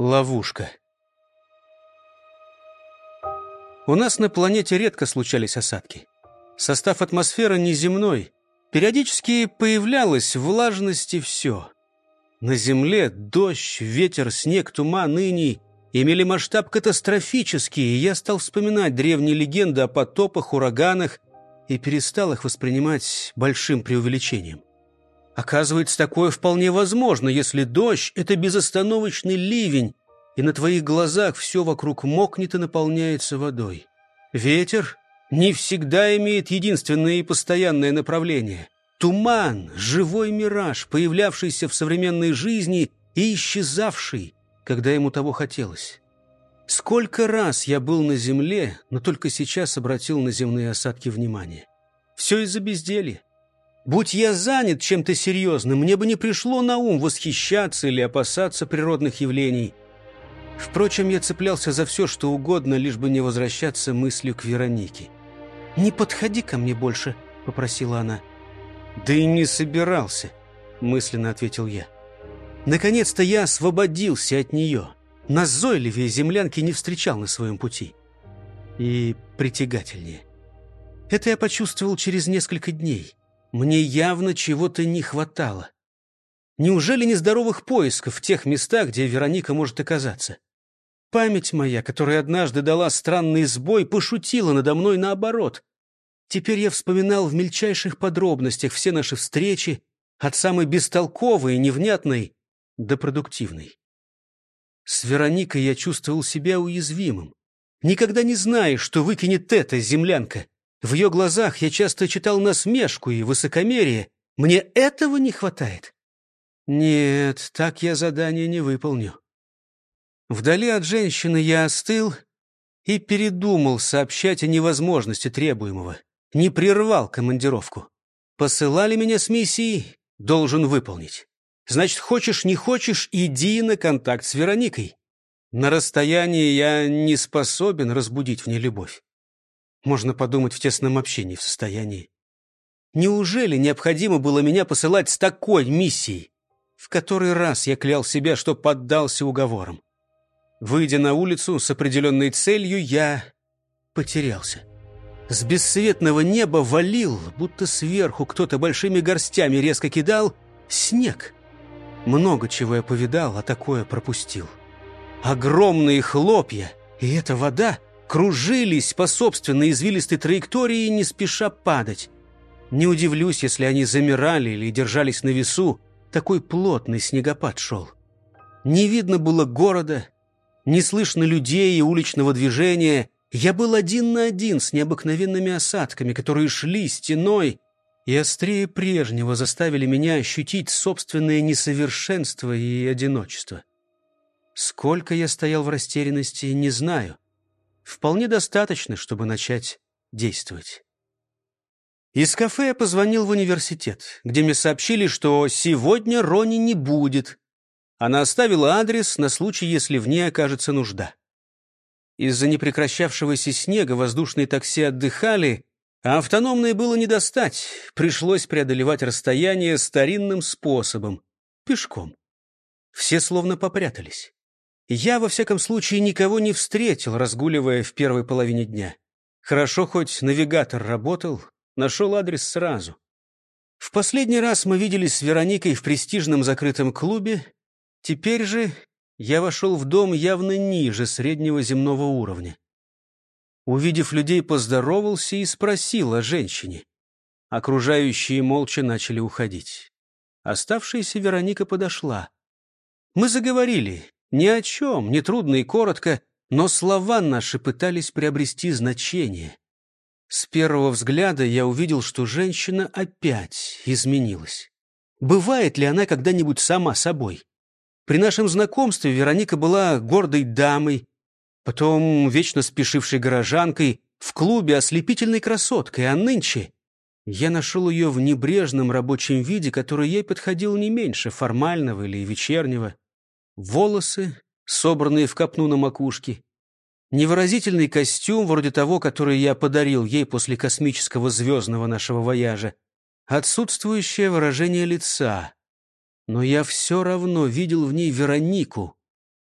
Ловушка. У нас на планете редко случались осадки. Состав атмосферы неземной. Периодически появлялась влажность и все. На Земле дождь, ветер, снег, туман, иней имели масштаб катастрофический, и я стал вспоминать древние легенды о потопах, ураганах и перестал их воспринимать большим преувеличением. Оказывается, такое вполне возможно, если дождь — это безостановочный ливень, и на твоих глазах все вокруг мокнет и наполняется водой. Ветер не всегда имеет единственное и постоянное направление. Туман — живой мираж, появлявшийся в современной жизни и исчезавший, когда ему того хотелось. Сколько раз я был на земле, но только сейчас обратил на земные осадки внимание. Все из-за безделья. Будь я занят чем-то серьезным, мне бы не пришло на ум восхищаться или опасаться природных явлений. Впрочем, я цеплялся за все, что угодно, лишь бы не возвращаться мыслью к Веронике. «Не подходи ко мне больше», — попросила она. «Да и не собирался», — мысленно ответил я. Наконец-то я освободился от нее. Назойливее землянки не встречал на своем пути. И притягательнее. Это я почувствовал через несколько дней. Мне явно чего-то не хватало. Неужели нездоровых поисков в тех местах, где Вероника может оказаться? Память моя, которая однажды дала странный сбой, пошутила надо мной наоборот. Теперь я вспоминал в мельчайших подробностях все наши встречи, от самой бестолковой и невнятной до продуктивной. С Вероникой я чувствовал себя уязвимым. Никогда не знаешь, что выкинет эта землянка. В ее глазах я часто читал насмешку и высокомерие. Мне этого не хватает. Нет, так я задание не выполню. Вдали от женщины я остыл и передумал сообщать о невозможности требуемого. Не прервал командировку. Посылали меня с миссией, должен выполнить. Значит, хочешь, не хочешь, иди на контакт с Вероникой. На расстоянии я не способен разбудить в ней любовь. Можно подумать, в тесном общении в состоянии. Неужели необходимо было меня посылать с такой миссией? В который раз я клял себя, что поддался уговорам. Выйдя на улицу с определенной целью, я потерялся. С бесцветного неба валил, будто сверху кто-то большими горстями резко кидал, снег. Много чего я повидал, а такое пропустил. Огромные хлопья, и эта вода — кружились по собственной извилистой траектории, не спеша падать. Не удивлюсь, если они замирали или держались на весу, такой плотный снегопад шел. Не видно было города, не слышно людей и уличного движения. Я был один на один с необыкновенными осадками, которые шли стеной и острее прежнего заставили меня ощутить собственное несовершенство и одиночество. Сколько я стоял в растерянности, не знаю вполне достаточно, чтобы начать действовать. Из кафе я позвонил в университет, где мне сообщили, что сегодня Рони не будет. Она оставила адрес на случай, если в ней окажется нужда. Из-за непрекращавшегося снега воздушные такси отдыхали, а автономные было не достать. Пришлось преодолевать расстояние старинным способом — пешком. Все словно попрятались. Я, во всяком случае, никого не встретил, разгуливая в первой половине дня. Хорошо, хоть навигатор работал, нашел адрес сразу. В последний раз мы виделись с Вероникой в престижном закрытом клубе. Теперь же я вошел в дом явно ниже среднего земного уровня. Увидев людей, поздоровался и спросил о женщине. Окружающие молча начали уходить. Оставшаяся Вероника подошла. Мы заговорили, ни о чем, нетрудно и коротко, но слова наши пытались приобрести значение. С первого взгляда я увидел, что женщина опять изменилась. Бывает ли она когда-нибудь сама собой? При нашем знакомстве Вероника была гордой дамой, потом вечно спешившей горожанкой, в клубе ослепительной красоткой, а нынче я нашел ее в небрежном рабочем виде, который ей подходил не меньше формального или вечернего волосы, собранные в копну на макушке, невыразительный костюм, вроде того, который я подарил ей после космического звездного нашего вояжа, отсутствующее выражение лица. Но я все равно видел в ней Веронику,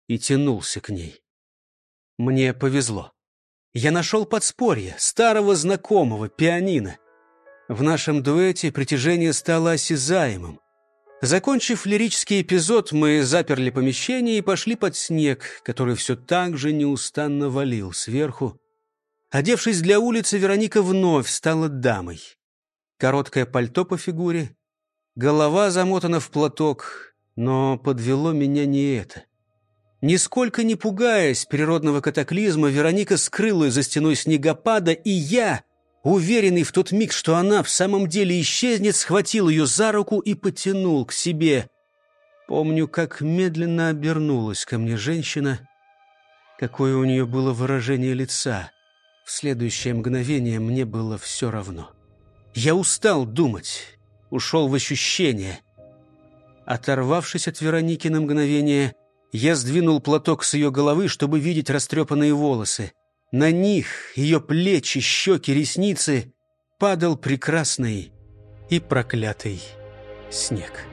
и тянулся к ней. Мне повезло. Я нашел подспорье, старого знакомого, пианино. В нашем дуэте притяжение стало осязаемым. Закончив лирический эпизод, мы заперли помещение и пошли под снег, который все так же неустанно валил сверху. Одевшись для улицы, Вероника вновь стала дамой. Короткое пальто по фигуре, голова замотана в платок, но подвело меня не это. Нисколько не пугаясь природного катаклизма, Вероника скрылась за стеной снегопада, и я, уверенный в тот миг, что она в самом деле исчезнет, схватил ее за руку и потянул к себе. Помню, как медленно обернулась ко мне женщина, какое у нее было выражение лица. В следующее мгновение мне было все равно. Я устал думать, ушел в ощущение. Оторвавшись от Вероники на мгновение, я сдвинул платок с ее головы, чтобы видеть растрепанные волосы. На них, ее плечи, щеки, ресницы падал прекрасный и проклятый снег.